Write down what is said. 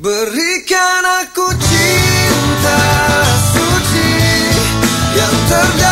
Berikan aku cinta suci yang terdapat